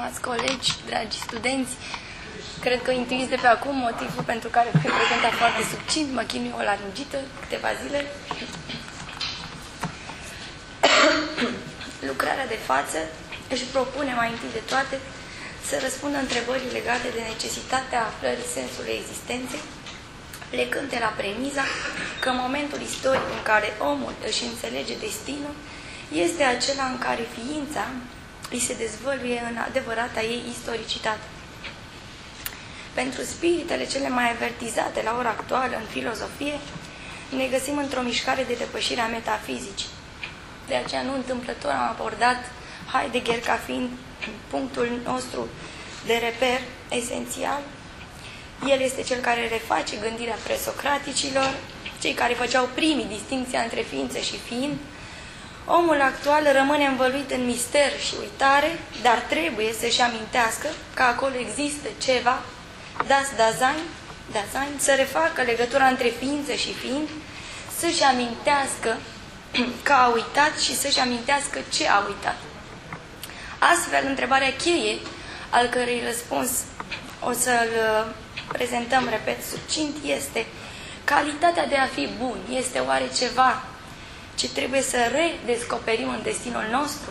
stimați colegi, dragi studenți, cred că intuiți de pe acum motivul pentru care fi prezentat foarte succint, mă chinui o laringită câteva zile. Lucrarea de față își propune mai întâi de toate să răspundă întrebării legate de necesitatea aflării sensului existenței, plecând de la premiza că momentul istoric în care omul își înțelege destinul este acela în care ființa îi se dezvăluie în adevărata ei istoricitate. Pentru spiritele cele mai avertizate la ora actuală în filozofie, ne găsim într-o mișcare de depășire a metafizicii. De aceea nu întâmplător am abordat Heidegger ca fiind punctul nostru de reper esențial. El este cel care reface gândirea presocraticilor, cei care făceau primii distinția între ființă și fiind, Omul actual rămâne învăluit în mister și uitare, dar trebuie să-și amintească că acolo există ceva, das Dasein, Dasein, să refacă legătura între ființă și fiind, să-și amintească că a uitat și să-și amintească ce a uitat. Astfel, întrebarea cheie, al cărei răspuns o să-l uh, prezentăm, repet, succint, este calitatea de a fi bun este oare ceva ci trebuie să redescoperim în destinul nostru.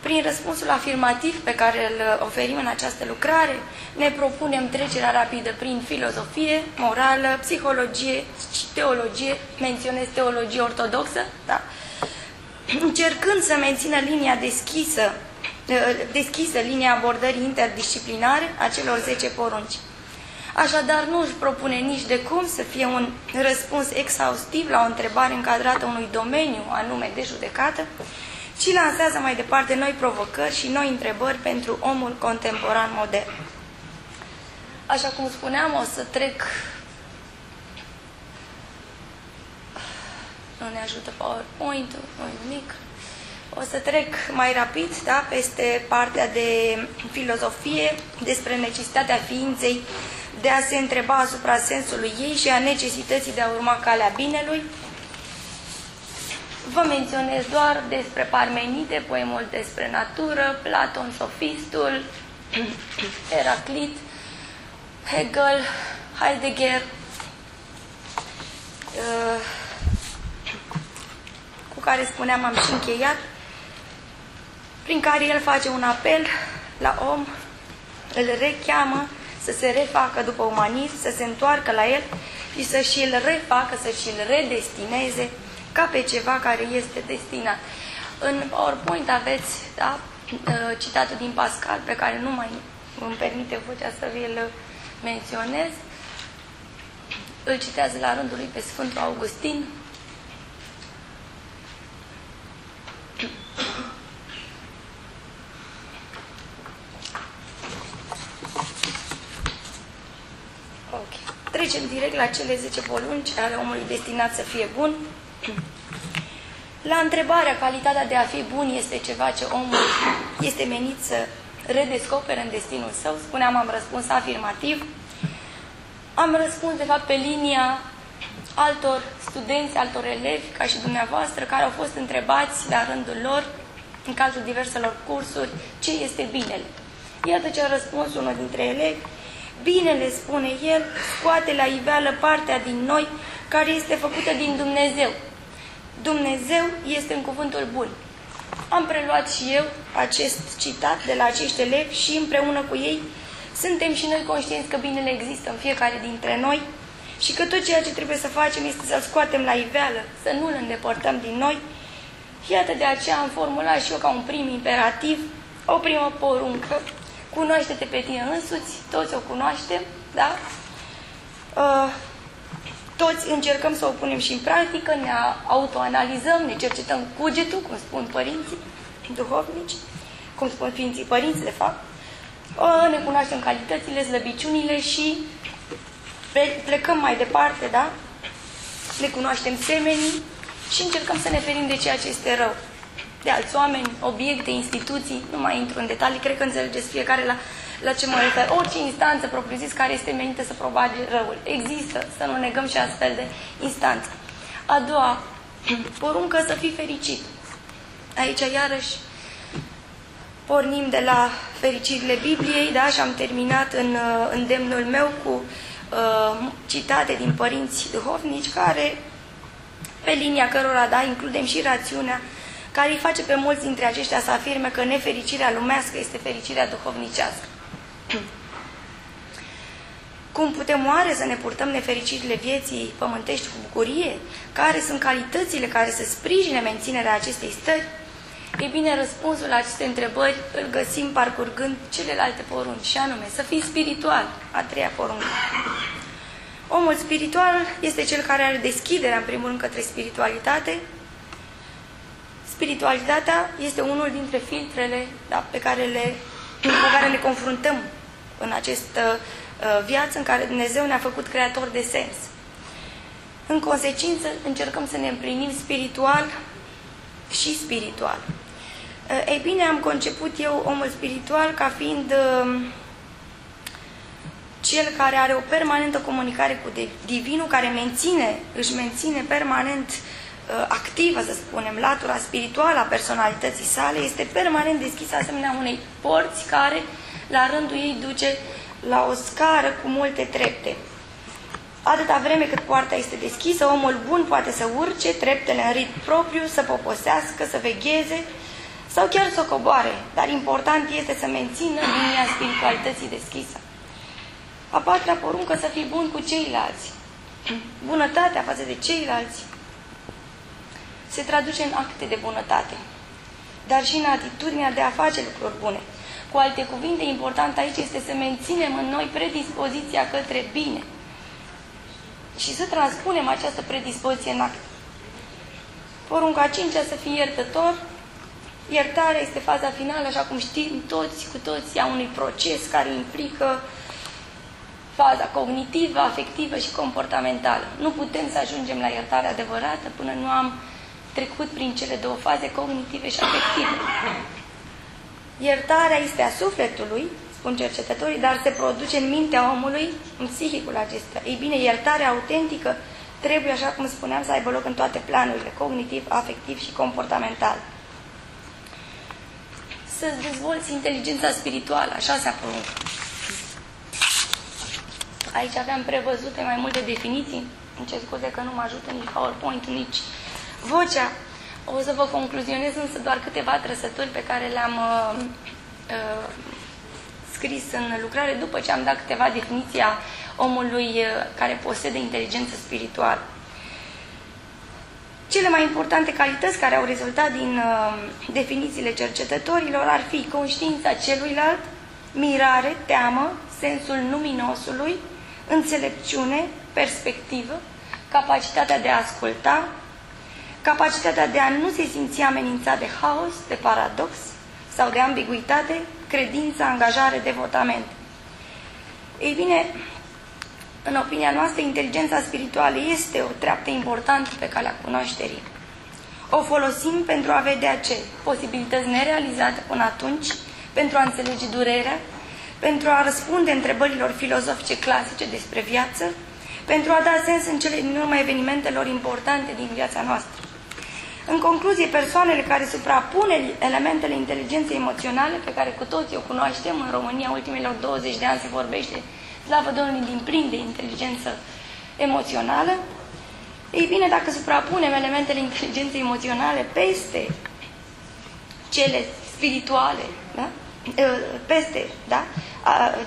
Prin răspunsul afirmativ pe care îl oferim în această lucrare, ne propunem trecerea rapidă prin filozofie, morală, psihologie și teologie, menționez teologie ortodoxă, da? încercând să mențină linia deschisă, deschisă linia abordării interdisciplinare a celor 10 porunci. Așadar, nu își propune nici de cum să fie un răspuns exhaustiv la o întrebare încadrată unui domeniu anume de judecată, ci lansează mai departe noi provocări și noi întrebări pentru omul contemporan modern. Așa cum spuneam, o să trec... Nu ne ajută PowerPoint-ul, nu nimic. O să trec mai rapid da, peste partea de filozofie despre necesitatea ființei de a se întreba asupra sensului ei și a necesității de a urma calea binelui. Vă menționez doar despre Parmenide, poemul despre natură, Platon, sofistul, Heraclit, Hegel, Heidegger, uh, cu care spuneam am și încheiat, prin care el face un apel la om, îl recheamă să se refacă după umanism, să se întoarcă la el și să și-l refacă, să și-l redestineze ca pe ceva care este destinat. În PowerPoint aveți da, ă, citatul din Pascal, pe care nu mai îmi permite vocea să vi-l menționez. Îl citează la rândul lui pe Sfântul Augustin. Trecem direct la cele 10 porunci ale omului destinat să fie bun. La întrebarea calitatea de a fi bun este ceva ce omul este menit să redescopere în destinul său, spuneam, am răspuns afirmativ. Am răspuns, de fapt, pe linia altor studenți, altor elevi, ca și dumneavoastră, care au fost întrebați la rândul lor, în cazul diverselor cursuri, ce este binele. Iată ce a răspuns unul dintre elevi, Binele, spune el, scoate la iveală partea din noi care este făcută din Dumnezeu. Dumnezeu este în cuvântul bun. Am preluat și eu acest citat de la acești elevi și împreună cu ei suntem și noi conștienți că binele există în fiecare dintre noi și că tot ceea ce trebuie să facem este să-l scoatem la iveală, să nu-l îndepărtăm din noi. Iată de aceea am formulat și eu ca un prim imperativ o primă poruncă Cunoaște-te pe tine însuți, toți o cunoaștem, da? Uh, toți încercăm să o punem și în practică, ne autoanalizăm, ne cercetăm cugetul, cum spun părinții duhovnici, cum spun ființii părinți, de fapt. Uh, ne cunoaștem calitățile, slăbiciunile și plecăm mai departe, da? Ne cunoaștem semenii și încercăm să ne ferim de ceea ce este rău de alți oameni, obiecte, instituții, nu mai intru în detalii, cred că înțelegeți fiecare la, la ce mă refer. Orice instanță propriu-zis care este menită să probage răul. Există, să nu negăm și astfel de instanțe. A doua, poruncă să fii fericit. Aici, iarăși, pornim de la fericirile Bibliei, da, și am terminat în uh, îndemnul meu cu uh, citate din părinți duhovnici care, pe linia cărora, da, includem și rațiunea, care îi face pe mulți dintre aceștia să afirme că nefericirea lumească este fericirea duhovnicească. Cum putem oare să ne purtăm nefericirile vieții pământești cu bucurie? Care sunt calitățile care să sprijine menținerea acestei stări? Ei bine, răspunsul la aceste întrebări îl găsim parcurgând celelalte porunci, și anume să fii spiritual, a treia poruncă. Omul spiritual este cel care are deschiderea, în primul rând, către spiritualitate. Spiritualitatea este unul dintre filtrele da, pe care le, cu care ne confruntăm în această uh, viață în care Dumnezeu ne-a făcut creator de sens. În consecință, încercăm să ne împlinim spiritual și spiritual. Uh, ei bine, am conceput eu omul spiritual ca fiind uh, cel care are o permanentă comunicare cu Divinul, care menține, își menține permanent uh, activă, să spunem, latura spirituală a personalității sale, este permanent deschisă asemenea unei porți care, la rândul ei, duce la o scară cu multe trepte. Atâta vreme cât poarta este deschisă, omul bun poate să urce treptele în ritm propriu, să poposească, să vegheze sau chiar să coboare, dar important este să mențină linia spiritualității deschisă. A patra poruncă să fii bun cu ceilalți. Bunătatea față de ceilalți se traduce în acte de bunătate, dar și în atitudinea de a face lucruri bune. Cu alte cuvinte, important aici este să menținem în noi predispoziția către bine și să transpunem această predispoziție în act. Porunca cincea să fii iertător. Iertarea este faza finală, așa cum știm toți cu toți, a unui proces care implică faza cognitivă, afectivă și comportamentală. Nu putem să ajungem la iertare adevărată până nu am trecut prin cele două faze cognitive și afective. Iertarea este a sufletului, spun cercetătorii, dar se produce în mintea omului, în psihicul acesta. Ei bine, iertarea autentică trebuie, așa cum spuneam, să aibă loc în toate planurile, cognitiv, afectiv și comportamental. Să-ți dezvolți inteligența spirituală, așa se poruncă. Aici aveam prevăzute mai multe definiții. Îmi cer scuze că nu mă ajută nici PowerPoint, nici vocea. O să vă concluzionez însă doar câteva trăsături pe care le-am uh, uh, scris în lucrare după ce am dat câteva definiții a omului uh, care posede inteligență spirituală. Cele mai importante calități care au rezultat din uh, definițiile cercetătorilor ar fi conștiința celuilalt, mirare, teamă, sensul luminosului, înțelepciune, perspectivă, capacitatea de a asculta, capacitatea de a nu se simți amenințat de haos, de paradox sau de ambiguitate, credință, angajare, devotament. Ei bine, în opinia noastră, inteligența spirituală este o treaptă importantă pe calea cunoașterii. O folosim pentru a vedea ce? Posibilități nerealizate până atunci, pentru a înțelege durerea, pentru a răspunde întrebărilor filozofice clasice despre viață, pentru a da sens în cele din urmă evenimentelor importante din viața noastră. În concluzie, persoanele care suprapune elementele inteligenței emoționale, pe care cu toții o cunoaștem, în România ultimilor 20 de ani se vorbește, slavă Domnului, din plin de inteligență emoțională, ei bine, dacă suprapunem elementele inteligenței emoționale peste cele spirituale, da? peste da?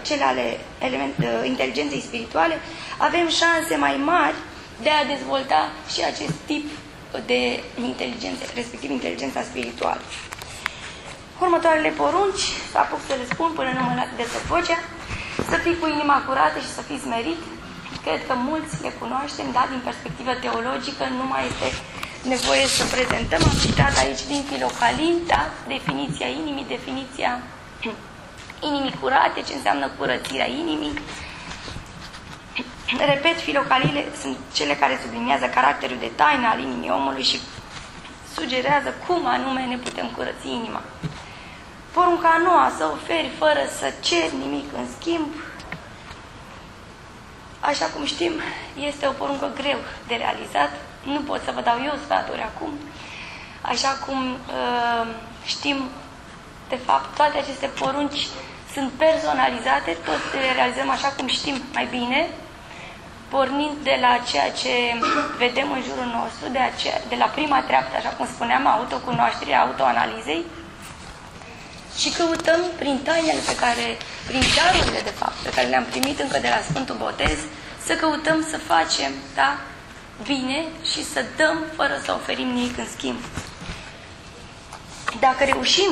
cele ale element, inteligenței spirituale, avem șanse mai mari de a dezvolta și acest tip de inteligență, respectiv inteligența spirituală. Următoarele porunci, să apuc să le spun până nu mă lasă de vocea, să fii cu inima curată și să fii smerit. Cred că mulți le cunoaștem, da, din perspectivă teologică, nu mai este nevoie să prezentăm. Am citat aici din Filocalin, da, definiția inimii, definiția inimii curate, ce înseamnă curățirea inimii. Repet, filocalile sunt cele care subliniază caracterul de taină al inimii omului și sugerează cum anume ne putem curăți inima. Porunca a noua, să oferi fără să ceri nimic în schimb, așa cum știm, este o poruncă greu de realizat. Nu pot să vă dau eu sfaturi acum. Așa cum uh, știm, De fapt, toate aceste porunci sunt personalizate, tot le realizăm așa cum știm mai bine, pornind de la ceea ce vedem în jurul nostru, de, aceea, de la prima treaptă, așa cum spuneam, autocunoașterii, autoanalizei, și căutăm prin tainele pe care, prin darurile, de fapt, pe care le-am primit încă de la Sfântul Botez, să căutăm să facem, da, bine și să dăm fără să oferim nimic în schimb. Dacă reușim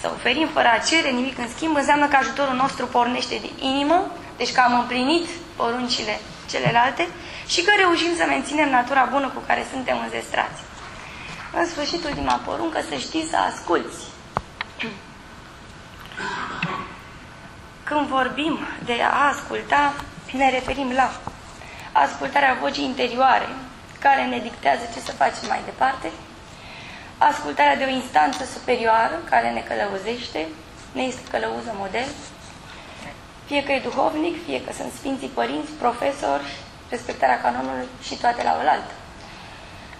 să oferim fără a cere nimic în schimb, înseamnă că ajutorul nostru pornește din inimă, deci că am împlinit poruncile celelalte și că reușim să menținem natura bună cu care suntem înzestrați. În sfârșit, ultima poruncă, să știi să asculți. Când vorbim de a asculta, ne referim la ascultarea vocii interioare, care ne dictează ce să facem mai departe, ascultarea de o instanță superioară, care ne călăuzește, ne este călăuză model, fie că e duhovnic, fie că sunt Sfinții Părinți, profesori, respectarea canonului și toate la oaltă.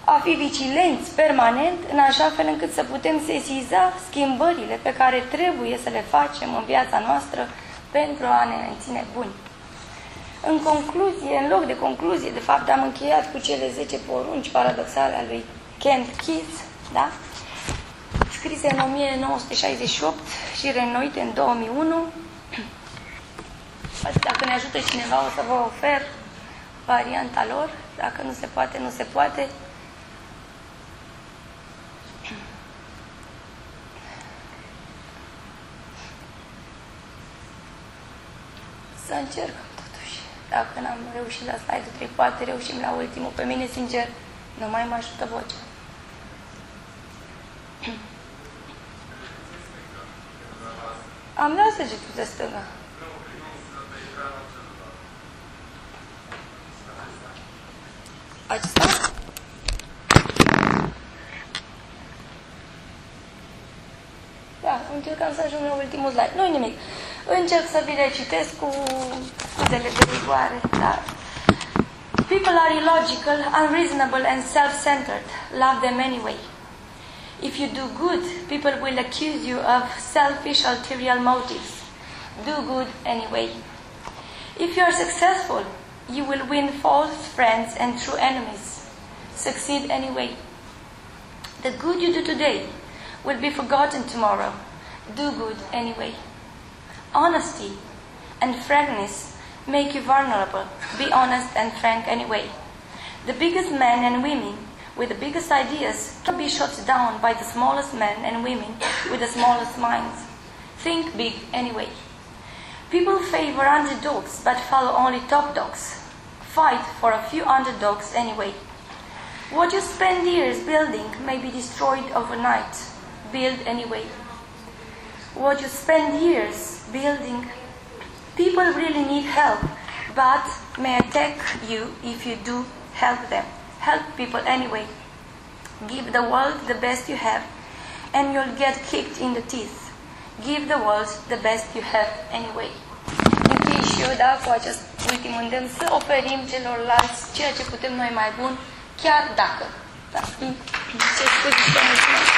A fi vigilenți permanent, în așa fel încât să putem sesiza schimbările pe care trebuie să le facem în viața noastră pentru a ne menține buni. În concluzie, în loc de concluzie, de fapt am încheiat cu cele 10 porunci paradoxale ale lui Kent Keith, da? scrise în 1968 și reînnoite în 2001. Dacă ne ajută cineva, o să vă ofer varianta lor. Dacă nu se poate, nu se poate. Să încercăm totuși. Dacă n-am reușit la slide-ul 3, poate reușim la ultimul. Pe mine, sincer, nu mai mă ajută vocea. Am dat săgetul de stânga. Încercam să ajung la ultimul slide. Nu nimic. Încerc să vi le citesc cu scuzele de rigoare, dar... People are illogical, unreasonable and self-centered. Love them anyway. If you do good, people will accuse you of selfish, ulterior motives. Do good anyway. If you are successful, you will win false friends and true enemies. Succeed anyway. The good you do today will be forgotten tomorrow. Do good anyway. Honesty and frankness make you vulnerable. Be honest and frank anyway. The biggest men and women with the biggest ideas can be shot down by the smallest men and women with the smallest minds. Think big anyway. People favor underdogs but follow only top dogs. Fight for a few underdogs anyway. What you spend years building may be destroyed overnight. Build anyway. What you spend years building, people really need help, but may attack you if you do help them. Help people anyway. Give the world the best you have, and you'll get kicked in the teeth. Give the world the best you have anyway. Eu, da, cu acest ultim îndemn, să oferim celorlalți ceea ce putem noi mai bun, chiar dacă. Da. Ce mulțumesc.